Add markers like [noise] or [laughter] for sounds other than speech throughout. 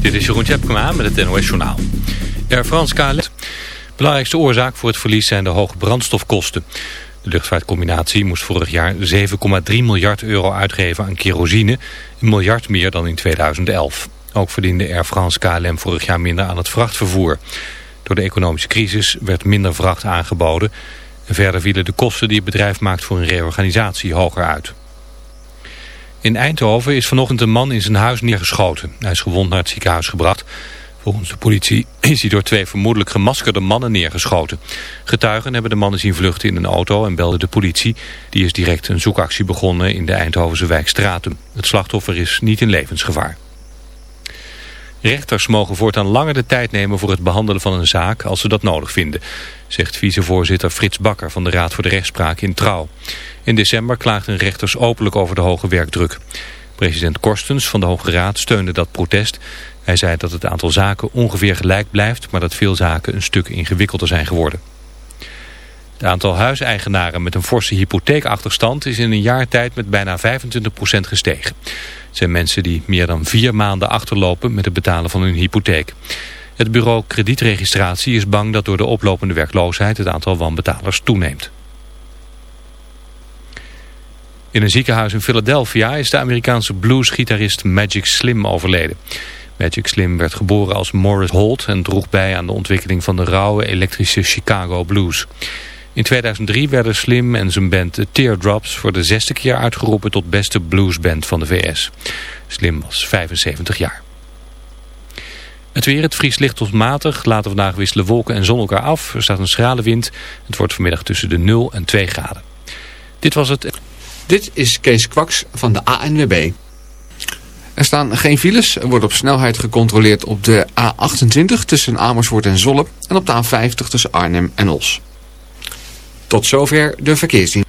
Dit is Jeroen Tjepkema met het NOS Journaal. Air France KLM. Belangrijkste oorzaak voor het verlies zijn de hoge brandstofkosten. De luchtvaartcombinatie moest vorig jaar 7,3 miljard euro uitgeven aan kerosine. Een miljard meer dan in 2011. Ook verdiende Air France KLM vorig jaar minder aan het vrachtvervoer. Door de economische crisis werd minder vracht aangeboden. En verder vielen de kosten die het bedrijf maakt voor een reorganisatie hoger uit. In Eindhoven is vanochtend een man in zijn huis neergeschoten. Hij is gewond naar het ziekenhuis gebracht. Volgens de politie [clears throat] is hij door twee vermoedelijk gemaskerde mannen neergeschoten. Getuigen hebben de mannen zien vluchten in een auto en belden de politie. Die is direct een zoekactie begonnen in de Eindhovense wijk Stratum. Het slachtoffer is niet in levensgevaar. Rechters mogen voortaan langer de tijd nemen voor het behandelen van een zaak als ze dat nodig vinden, zegt vicevoorzitter Frits Bakker van de Raad voor de Rechtspraak in Trouw. In december klaagden rechters openlijk over de hoge werkdruk. President Korstens van de Hoge Raad steunde dat protest. Hij zei dat het aantal zaken ongeveer gelijk blijft, maar dat veel zaken een stuk ingewikkelder zijn geworden. Het aantal huiseigenaren met een forse hypotheekachterstand is in een jaar tijd met bijna 25% gestegen. Zijn mensen die meer dan vier maanden achterlopen met het betalen van hun hypotheek. Het bureau kredietregistratie is bang dat door de oplopende werkloosheid het aantal wanbetalers toeneemt. In een ziekenhuis in Philadelphia is de Amerikaanse bluesgitarist Magic Slim overleden. Magic Slim werd geboren als Morris Holt en droeg bij aan de ontwikkeling van de rauwe elektrische Chicago blues. In 2003 werden Slim en zijn band The Teardrops voor de zesde keer uitgeroepen tot beste bluesband van de VS. Slim was 75 jaar. Het weer, het vries licht tot matig. Later vandaag wisselen wolken en zon elkaar af. Er staat een schrale wind. Het wordt vanmiddag tussen de 0 en 2 graden. Dit was het... Dit is Kees Kwaks van de ANWB. Er staan geen files. Er wordt op snelheid gecontroleerd op de A28 tussen Amersfoort en Zolle en op de A50 tussen Arnhem en Os. Tot zover de verkeersdienst.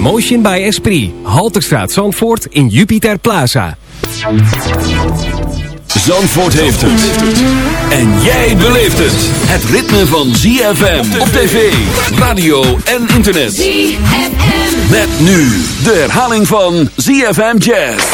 Emotion. Emotion by Esprit. Halterstraat Zandvoort in Jupiter Plaza. Zandvoort heeft het. En jij beleeft het. Het ritme van ZFM op tv, radio en internet. ZFM. Met nu de herhaling van ZFM Jazz.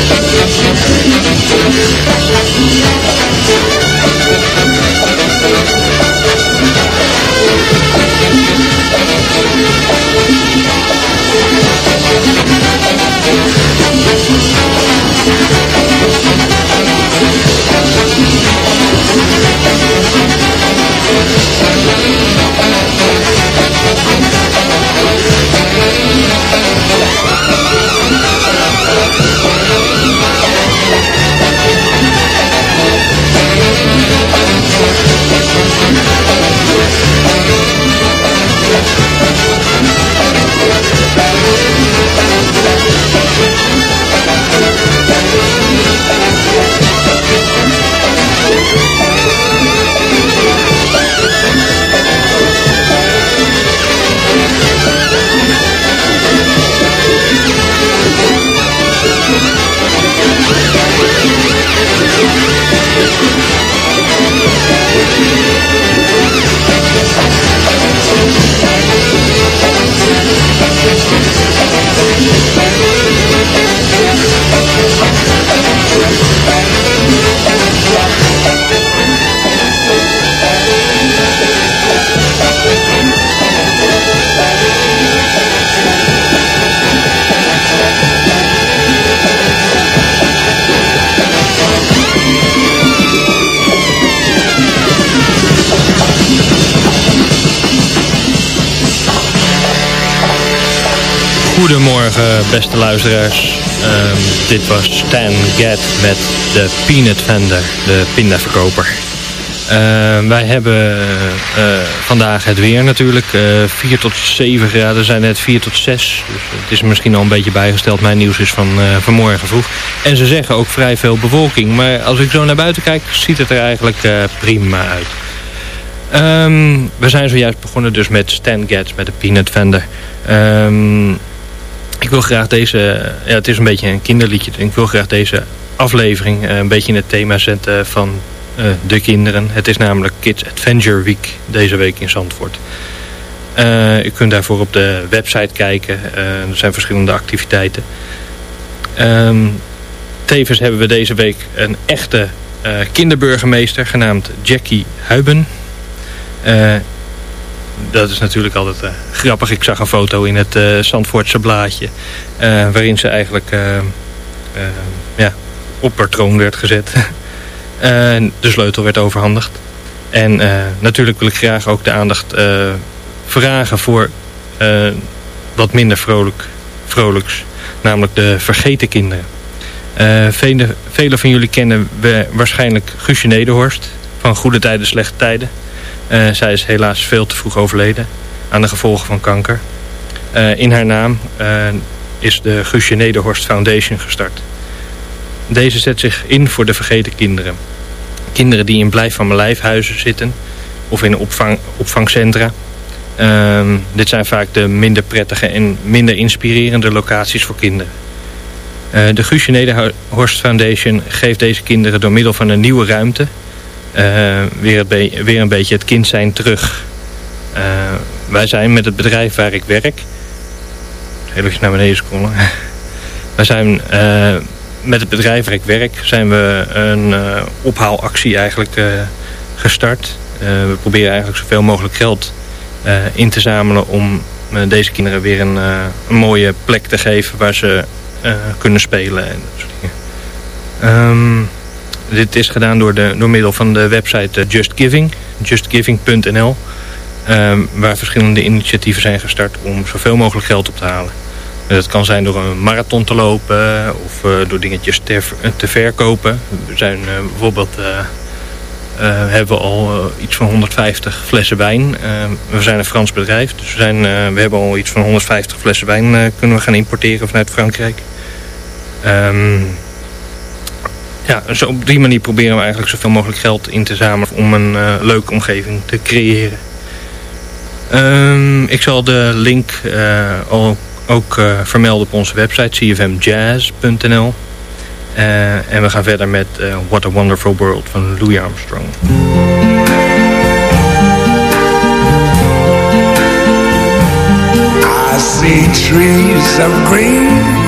Thank you. Goedemorgen, beste luisteraars. Ehm, dit was Stan Get met de Peanut Vendor, de pindaverkoper. Ehm, wij hebben eh, vandaag het weer natuurlijk. eh 4 tot 7 graden zijn net 4 tot 6. Dus het is misschien al een beetje bijgesteld. Mijn nieuws is van eh, vanmorgen vroeg. En ze zeggen ook vrij veel bewolking. Maar als ik zo naar buiten kijk, ziet het er eigenlijk prima uit. Ehm, we zijn zojuist begonnen dus met Stan Getz, met de Peanut Vendor. Ehm, ik wil graag deze, ja, het is een beetje een kinderliedje. Ik wil graag deze aflevering eh, een beetje in het thema zetten van eh, de kinderen. Het is namelijk Kids Adventure Week deze week in Zandvoort. Eh u kunt daarvoor op de website kijken. Er zijn verschillende activiteiten. Ehm, tevens hebben we deze week een echte kinderburgemeester genaamd Jackie Huiben. Dat is natuurlijk altijd eh, grappig. Ik zag een foto in het eh Zandvoortse blaadje. eh, waarin ze eigenlijk ja, op haar troon werd gezet. [laughs] De sleutel werd overhandigd. En natuurlijk wil ik graag ook de aandacht vragen voor wat minder vrolijk, vrolijks. Namelijk de vergeten kinderen. Uh, vele, vele van jullie kennen we waarschijnlijk Guusje Nederhorst. Van Goede Tijden, Slechte Tijden. Uh, zij is helaas veel te vroeg overleden. Aan de gevolgen van kanker. Uh, in haar naam is de Guusje Nederhorst Foundation gestart. Deze zet zich in voor de vergeten kinderen. Kinderen die in blijf van mijn lijfhuizen zitten. Of in opvang, opvangcentra. Uh, dit zijn vaak de minder prettige en minder inspirerende locaties voor kinderen. De Guusje Nederhorst Foundation geeft deze kinderen door middel van een nieuwe ruimte... Uh, weer, het weer een beetje het kind zijn terug. Uh, wij zijn met het bedrijf waar ik werk... Even naar beneden scrollen. [laughs] wij zijn met het bedrijf waar ik werk... zijn we een ophaalactie eigenlijk gestart. we proberen eigenlijk zoveel mogelijk geld in te zamelen om deze kinderen weer een, een, mooie plek te geven waar ze kunnen spelen. En dat soort dingen. Um, dit is gedaan door, de, door middel van de website Just Giving, justgiving.nl, um, waar verschillende initiatieven zijn gestart om zoveel mogelijk geld op te halen. Dat kan zijn door een marathon te lopen of door dingetjes te, te verkopen. We zijn bijvoorbeeld hebben al iets van 150 flessen wijn. Uh, we zijn een Frans bedrijf, dus we, zijn, we hebben al iets van 150 flessen wijn kunnen we gaan importeren vanuit Frankrijk. Um, ja, dus op die manier proberen we eigenlijk zoveel mogelijk geld in te zamelen om een leuke omgeving te creëren. Um, ik zal de link al, ook vermelden op onze website cfmjazz.nl. En we gaan verder met What a Wonderful World van Louis Armstrong. I see trees of green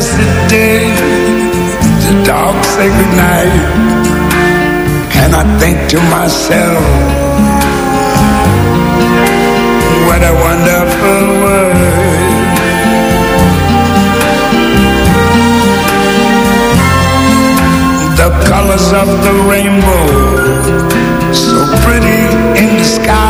bright, blessed day, the dark, sacred night. And I think to myself, what a wonderful world. the colors of the rainbow So pretty in the sky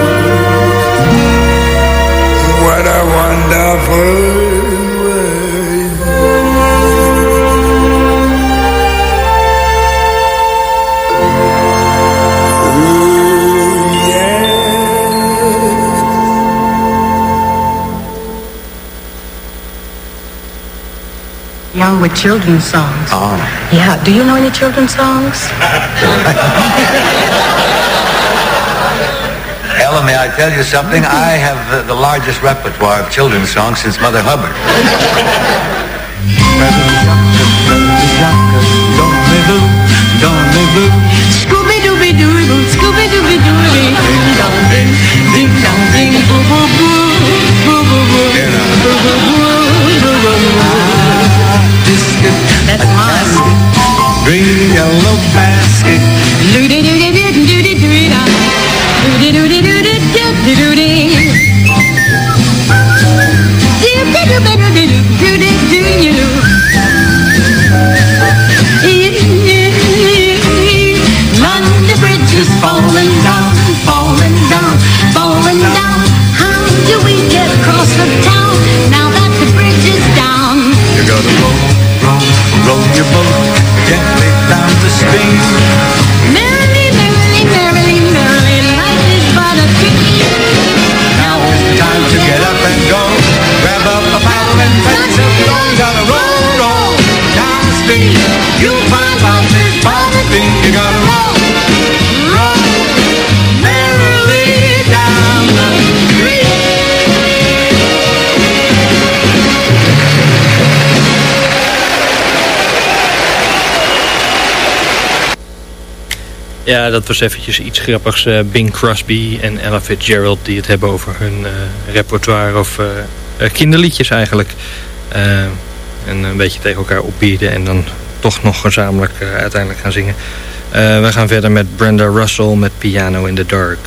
young with children's songs. Oh. Yeah. Do you know any children's songs? [laughs] Ella, may I tell you something? I have the, the largest repertoire of children's songs since Mother Hubbard. Scooby-Dooby-Doo, Ja, dat was eventjes iets grappigs. Eh, Bing Crosby en Ella Fitzgerald die het hebben over hun eh, repertoire of eh, kinderliedjes eigenlijk. en een beetje tegen elkaar opbieden en dan toch nog gezamenlijk uiteindelijk gaan zingen. we gaan verder met Brenda Russell met Piano in the Dark.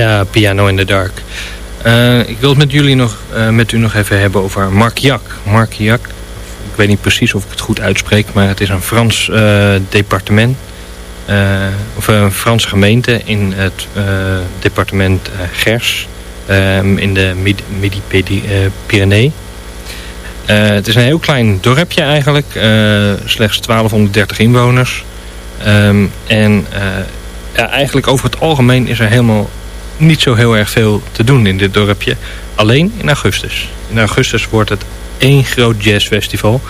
Ja, Piano in the Dark. Eh, ik wil het met jullie nog, eh, met u nog even hebben over Marquillac. Marquillac, ik weet niet precies of ik het goed uitspreek, maar het is een Frans eh, departement. of een Franse gemeente in het departement Gers. ehm, in de Midi-Pyrénées. het is een heel klein dorpje eigenlijk. slechts 1230 inwoners. Ehm, en ja, eigenlijk over het algemeen is er helemaal niet zo heel erg veel te doen in dit dorpje. Alleen in augustus. In augustus wordt het één groot jazzfestival.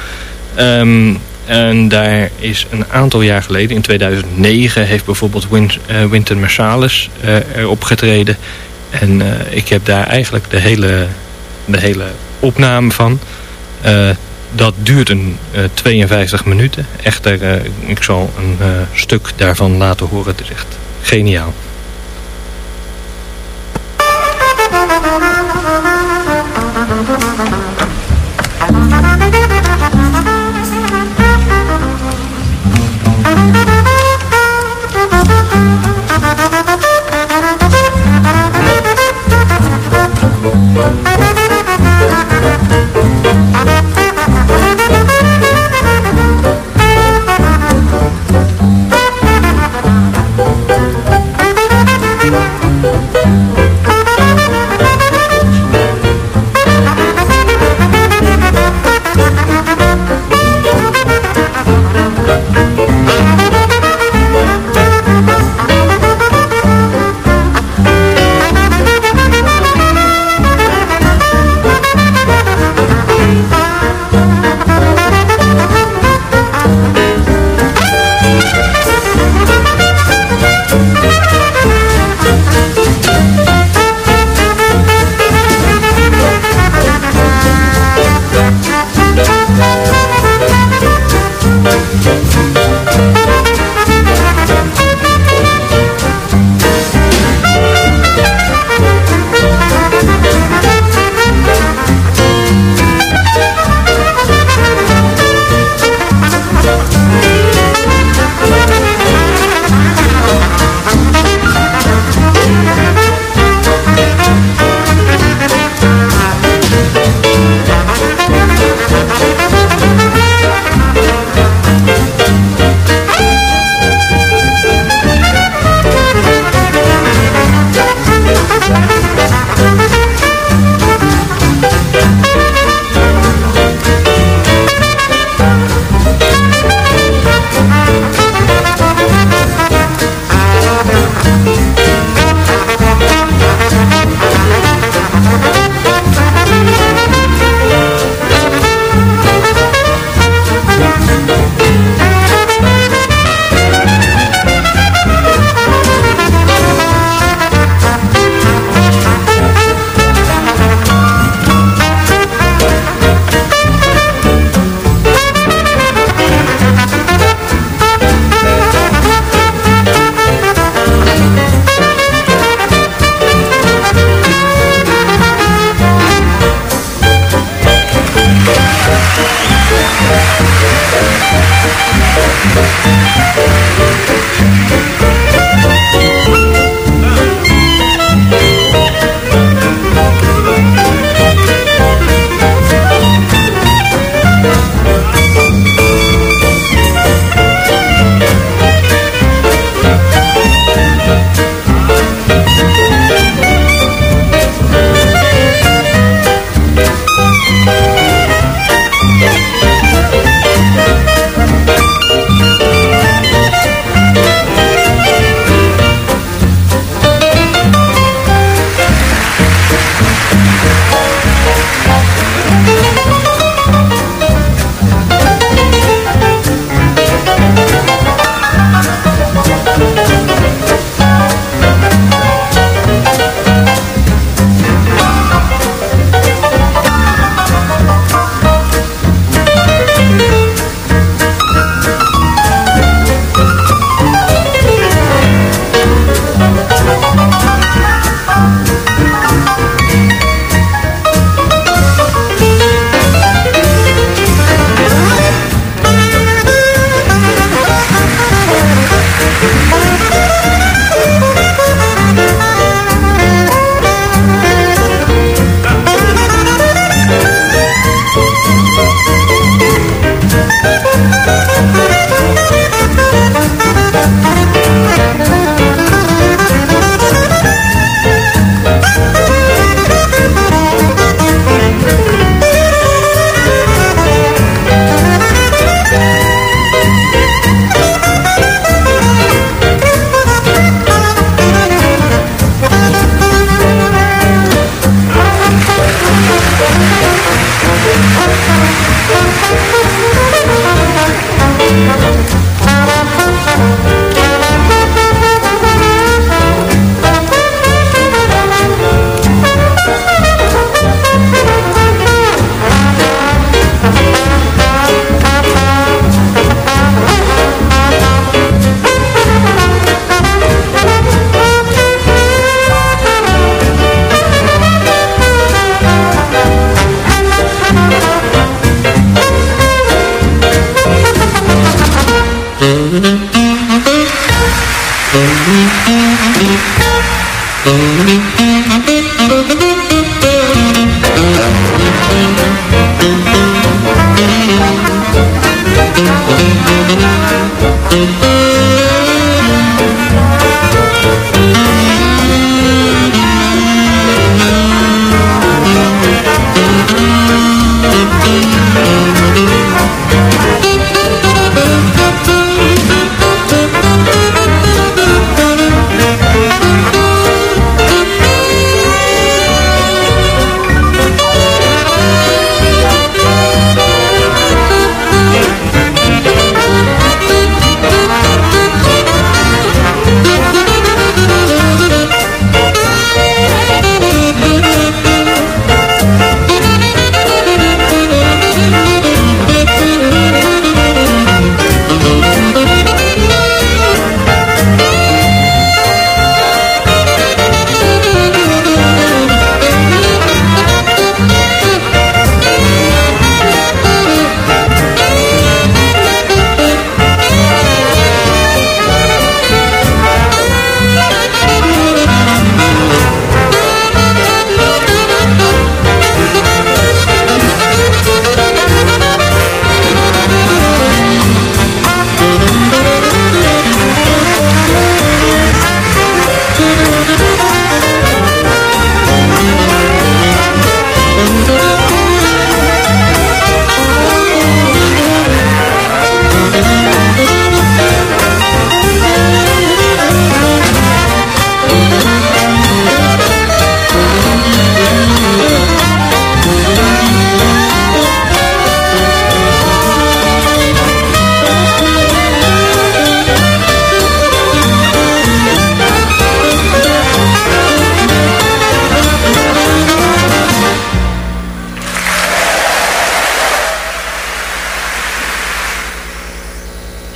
Um, en daar is een aantal jaar geleden, in 2009, heeft bijvoorbeeld Win, uh, Wynton Marsalis uh, erop getreden. En uh, ik heb daar eigenlijk de hele, de hele opname van. dat duurt een 52 minuten. Echter, ik zal een stuk daarvan laten horen. Het is echt geniaal.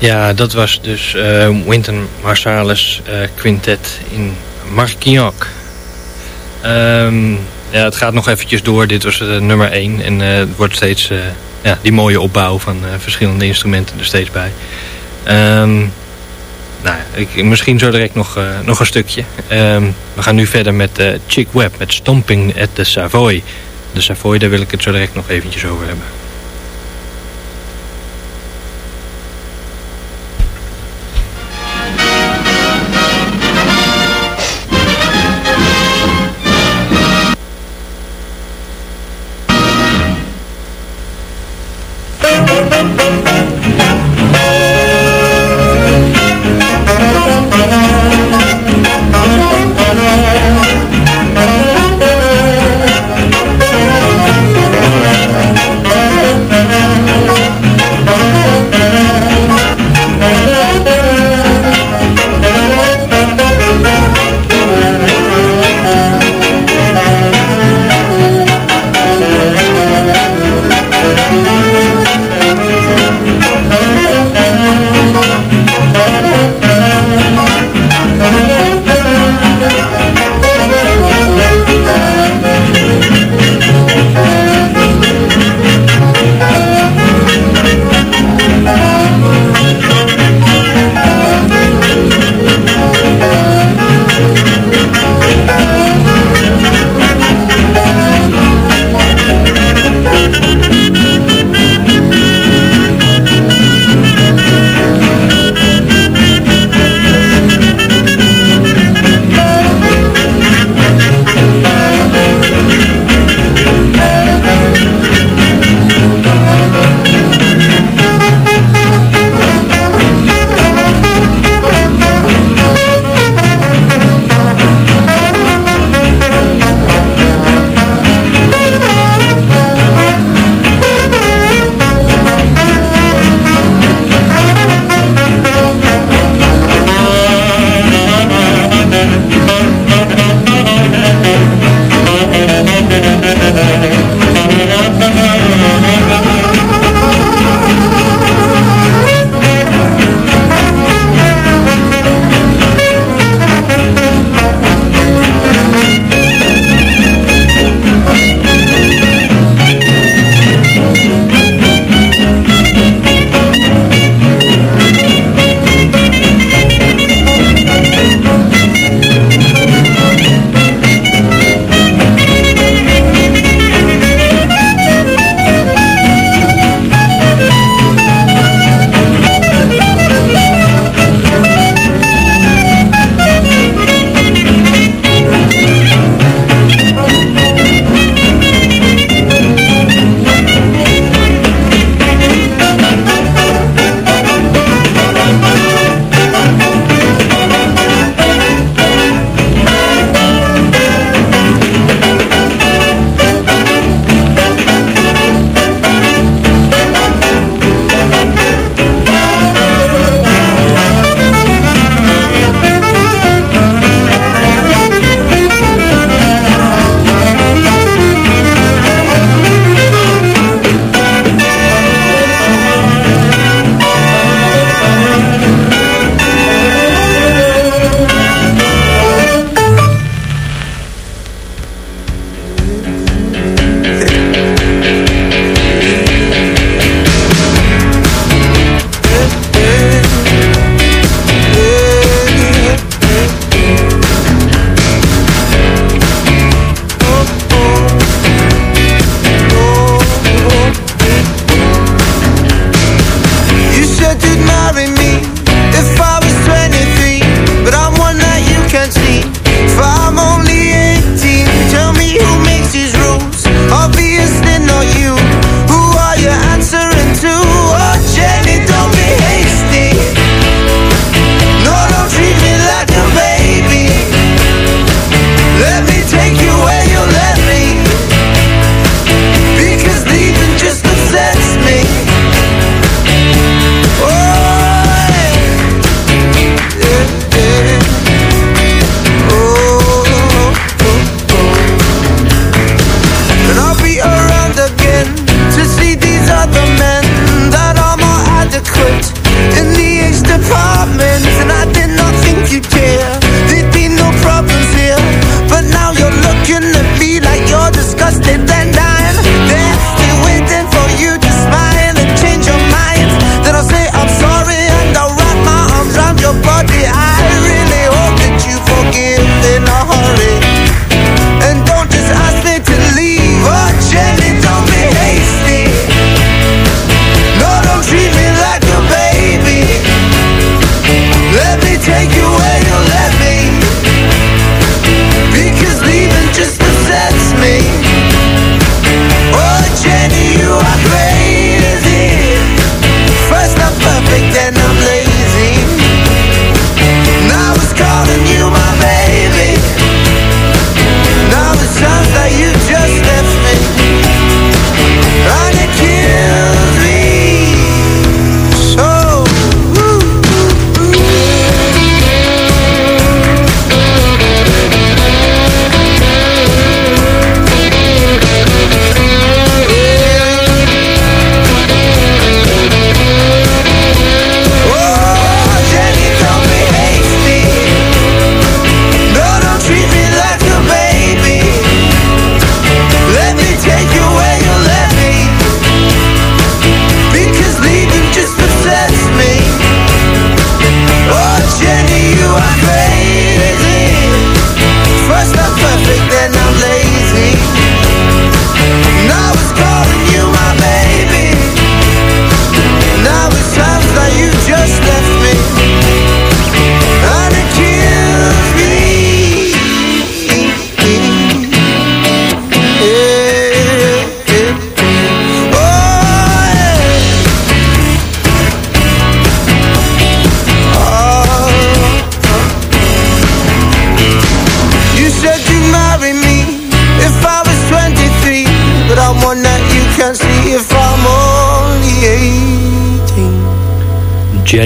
Ja, dat was dus uh, Wynton Marsalis uh, Quintet in Marquignac. Um, ja, het gaat nog eventjes door. Dit was uh, nummer 1. En het wordt steeds ja, die mooie opbouw van verschillende instrumenten er steeds bij. Um, nou, ik, misschien zo direct nog, nog een stukje. Um, we gaan nu verder met Chick Webb, met Stomping at the Savoy. De Savoy, daar wil ik het zo direct nog eventjes over hebben.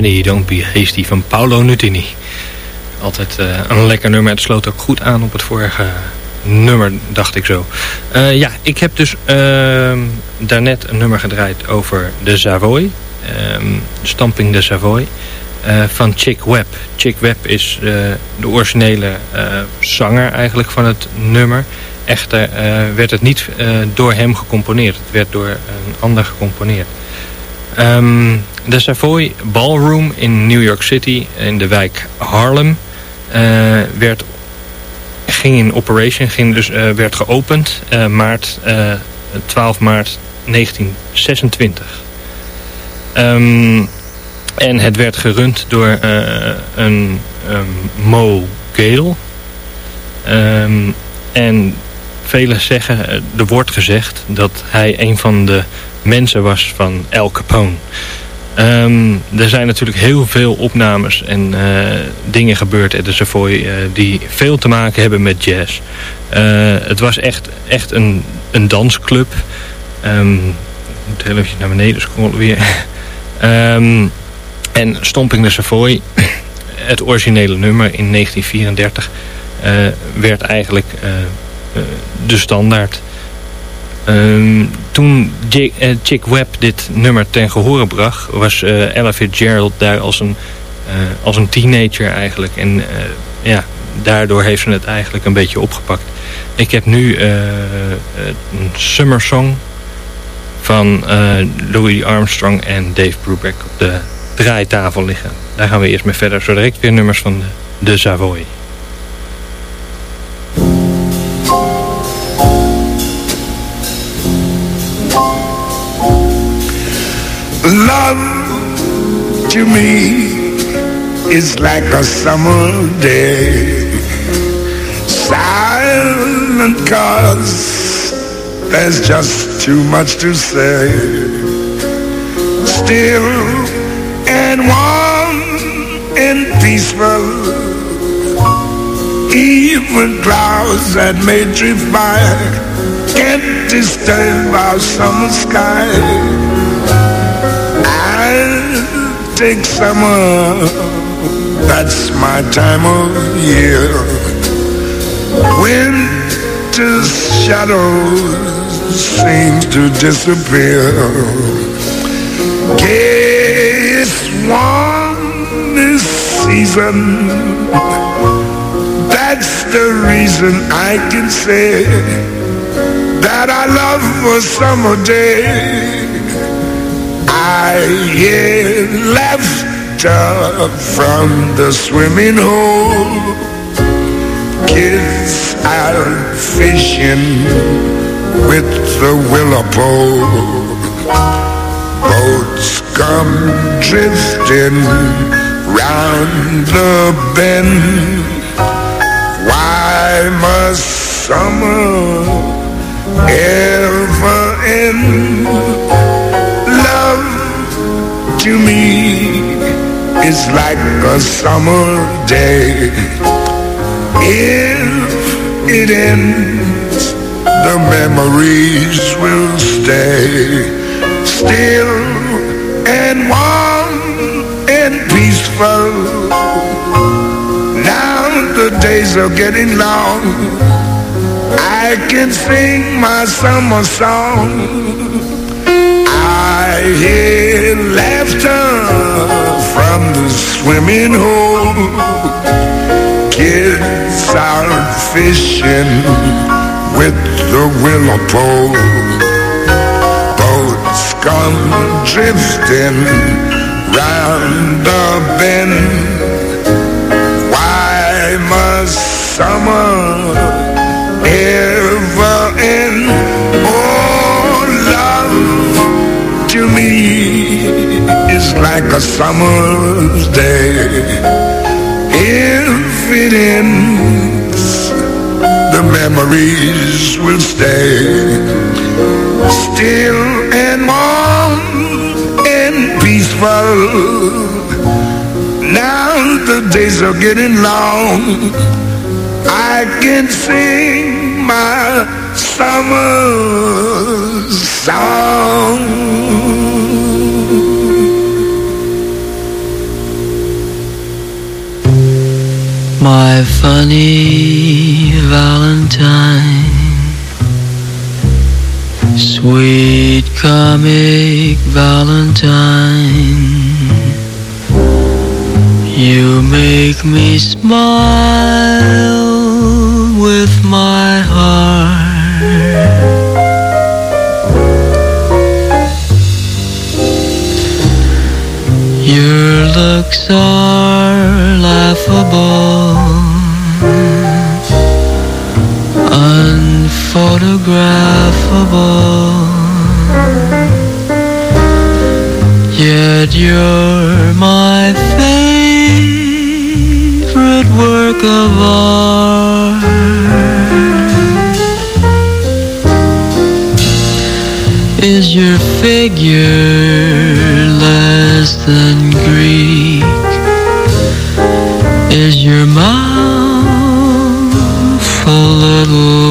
Jenny, Don't Be Hasty van Paolo Nutini. Altijd uh, een lekker nummer. Het sloot ook goed aan op het vorige nummer, dacht ik zo. Uh, ja, ik heb dus uh, daarnet een nummer gedraaid over de Savoy. Um, Stamping de Savoy. Uh, van Chick Webb. Chick Webb is de originele zanger eigenlijk van het nummer. Echter werd het niet door hem gecomponeerd. Het werd door een ander gecomponeerd. Um, de Savoy Ballroom in New York City in de wijk Harlem uh, werd, ging in operation, ging dus, uh, werd geopend uh, maart, 12 maart 1926. Um, en het werd gerund door een um, Mo Gale. En velen zeggen, er wordt gezegd dat hij een van de mensen was van El Capone. Um, er zijn natuurlijk heel veel opnames en uh, dingen gebeurd at de Savoy uh, die veel te maken hebben met jazz. Uh, het was echt, echt een, een dansclub. Um, ik moet heel even naar beneden scrollen weer. um, [laughs] en Stomping de Savoy, [clears throat] het originele nummer in 1934, werd eigenlijk de standaard. Um, toen uh, Chick Webb dit nummer ten gehore bracht... was uh, Ella Fitzgerald daar als een, uh, als een teenager eigenlijk. En ja, daardoor heeft ze het eigenlijk een beetje opgepakt. Ik heb nu een summer song van Louis Armstrong en Dave Brubeck op de draaitafel liggen. Daar gaan we eerst mee verder. Zo direct weer nummers van de Savoy. Love to me is like a summer day. Silent cause there's just too much to say. Still and warm and peaceful. Even clouds that may drift by can't disturb our summer sky take summer, that's my time of year. Winter's shadows seem to disappear. Guess one this season, that's the reason I can say that I love a summer day. I hear laughter from the swimming hole. Kids out fishing with the willow pole. Boats come drifting round the bend. Why must summer ever end? To me is like a summer day. If it ends, the memories will stay still and warm and peaceful. Now the days are getting long. I can sing my summer song I hear laughter from the swimming hole. Kids out fishing with the willow pole. Boats come drifting round the bend. Why must summer ever like a summer's day. If it ends, the memories will stay. Still and warm and peaceful. Now the days are getting long. I can sing my summer song. My funny Valentine, sweet comic Valentine, you make me smile with my heart. Your looks are laughable, unphotographable. Yet you're my favorite work of art. Is your figure less than Greek? Is your mouth a little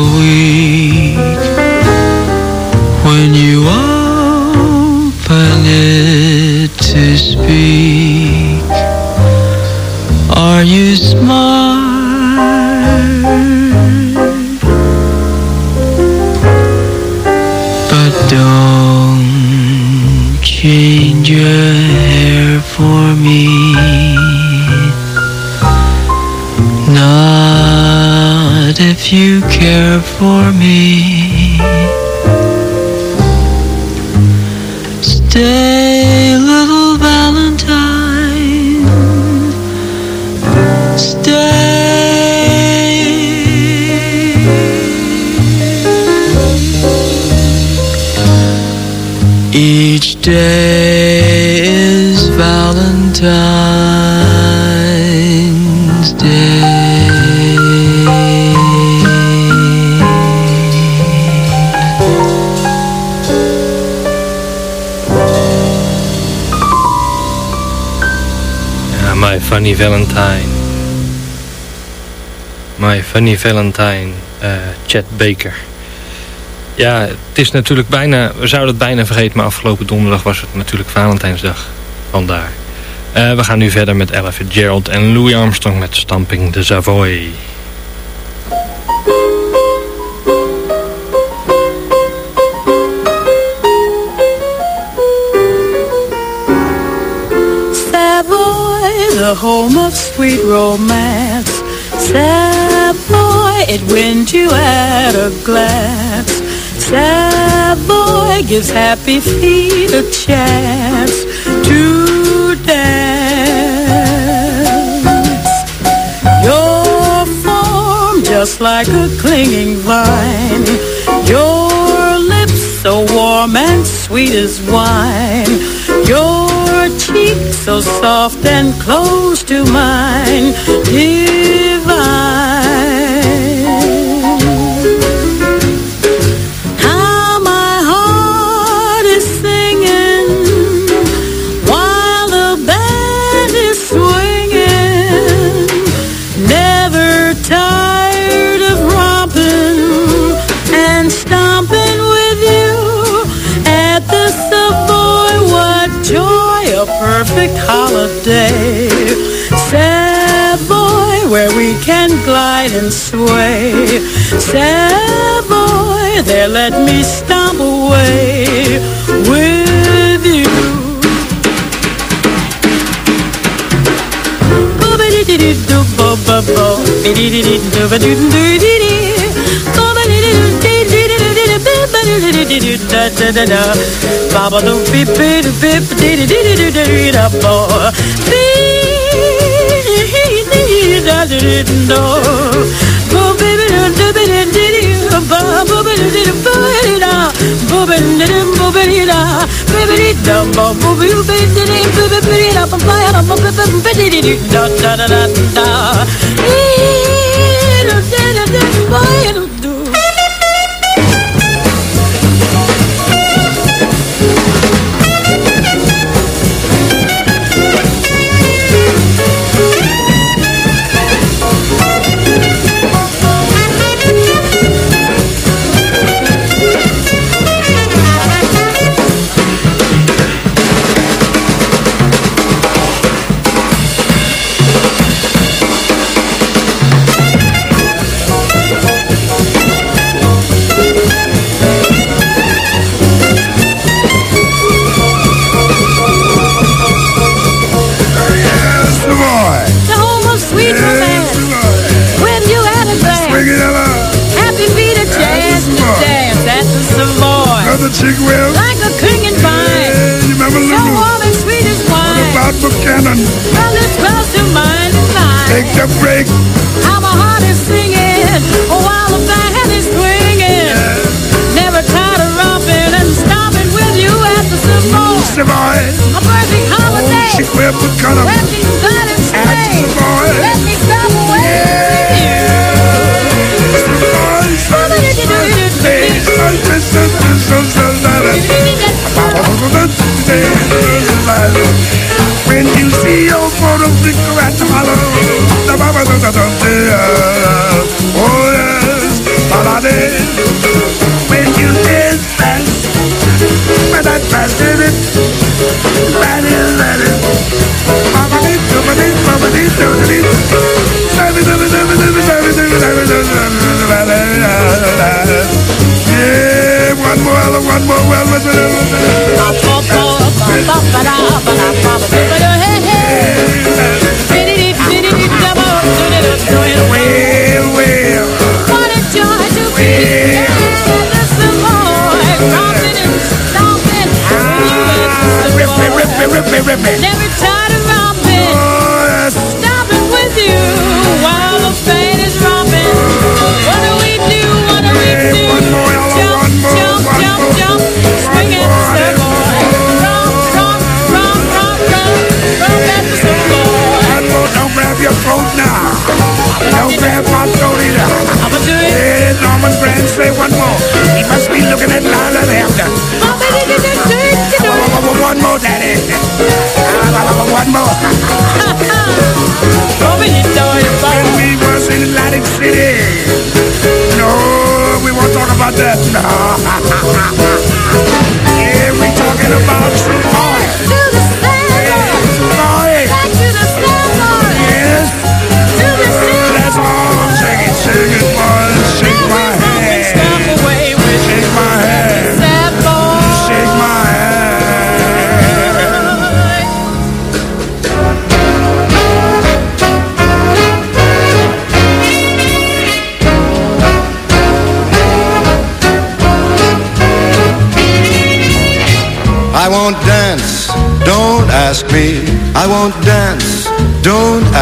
Valentine, eh, Chet Baker. Ja, het is natuurlijk bijna, we zouden het bijna vergeten, maar afgelopen donderdag was het natuurlijk Valentijnsdag. Vandaar. Eh, we gaan nu verder met Ella Fitzgerald en Louis Armstrong met Stamping de Savoy. Savoy, the home of sweet romance. Savoy, it wins you at a glance. Savoy gives happy feet a chance to dance. Your form just like a clinging vine. Your lips so warm and sweet as wine. Your cheek so soft and close to mine. Divine. Perfect holiday. Savoy, where we can glide and sway. Savoy, there let me stomp away with you. Baba da da da da da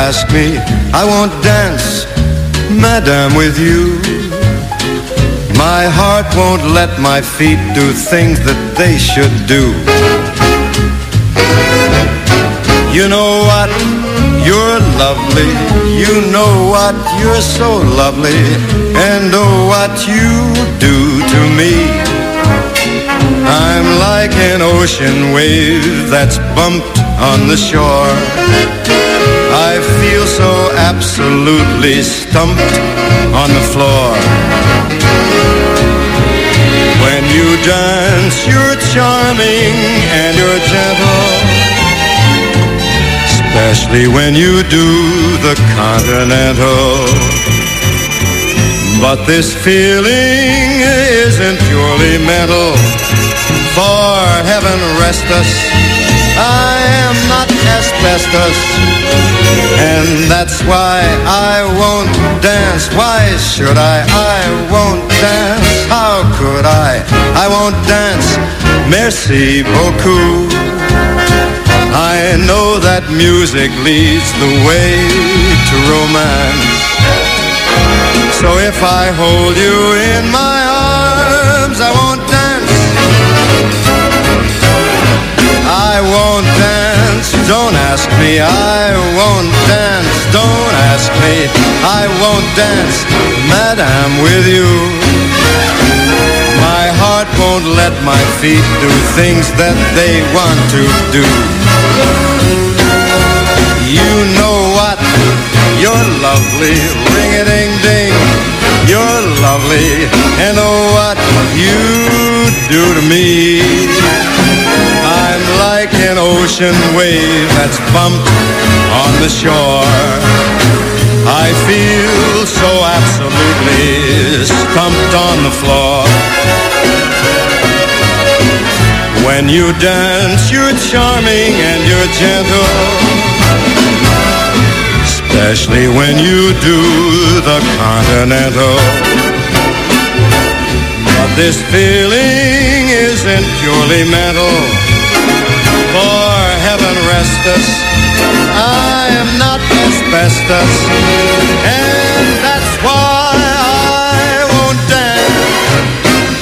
ask me. I won't dance, madam, with you. My heart won't let my feet do things that they should do. You know what? You're lovely. You know what? You're so lovely. And oh, what you do to me. I'm like an ocean wave that's bumped on the shore. I feel so absolutely stumped on the floor. When you dance, you're charming and you're gentle. Especially when you do the continental. But this feeling isn't purely mental. For heaven rest us, I am not asbestos. And that's why I won't dance. Why should I? I won't dance. How could I? I won't dance. Merci beaucoup. I know that music leads the way to romance. So if I hold you in my arms, I won't dance. Won't dance, don't ask me. I won't dance, don't ask me. I won't dance, madam, with you. My heart won't let my feet do things that they want to do. You know what? You're lovely, ring-a-ding-ding. You're lovely, and oh, what you do to me. Like an ocean wave that's bumped on the shore. I feel so absolutely stumped on the floor. When you dance, you're charming and you're gentle. Especially when you do the continental. But This feeling isn't purely mental. For heaven rest us, I am not asbestos, and that's why I won't dance.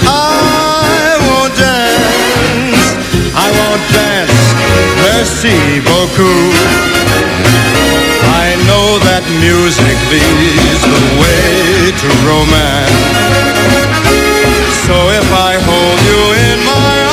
I won't dance. I won't dance. Merci beaucoup. I know that music leads the way to romance. So if I hold you in my arms,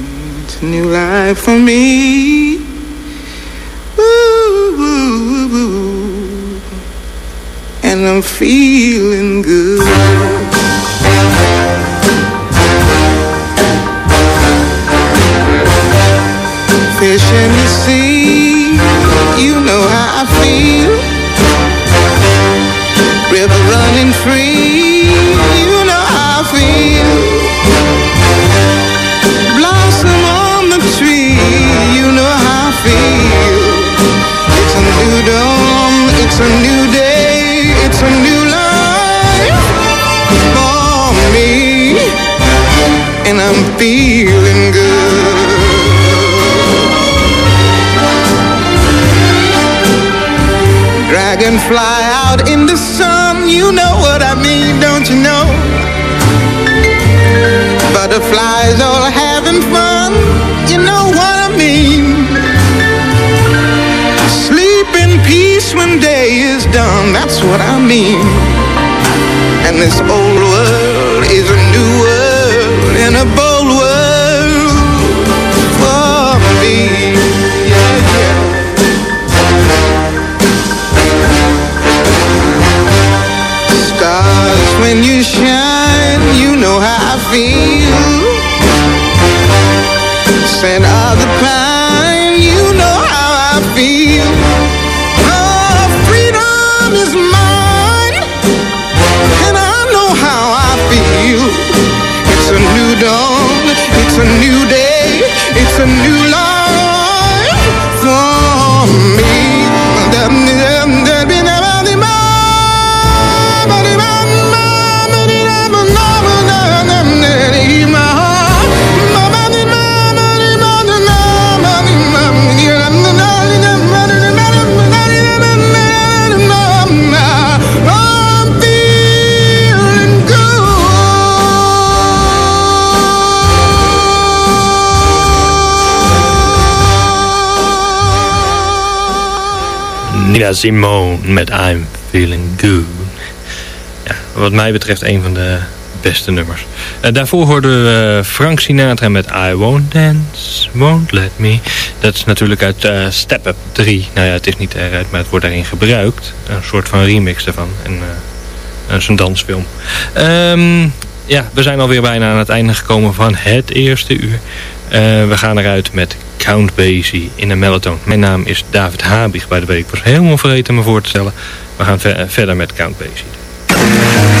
New life for me. Ooh, ooh, ooh. And I'm feeling good. Fish in the sea, you know Nina Simone met I'm Feeling Good. Ja, wat mij betreft een van de beste nummers. Eh, daarvoor hoorden we eh, Frank Sinatra met I Won't Dance, Won't Let Me. Dat is natuurlijk uit eh, Step Up 3. Nou ja, het is niet eruit, maar het wordt daarin gebruikt. Een soort van remix daarvan. En, dat is een dansfilm. Ehm, ja, we zijn alweer bijna aan het einde gekomen van het eerste uur. We gaan eruit met Count Basie in een melatoon. Mijn naam is David Habig bij de week. Ik was helemaal vergeten me voor te stellen. We gaan ver- verder met Count Basie.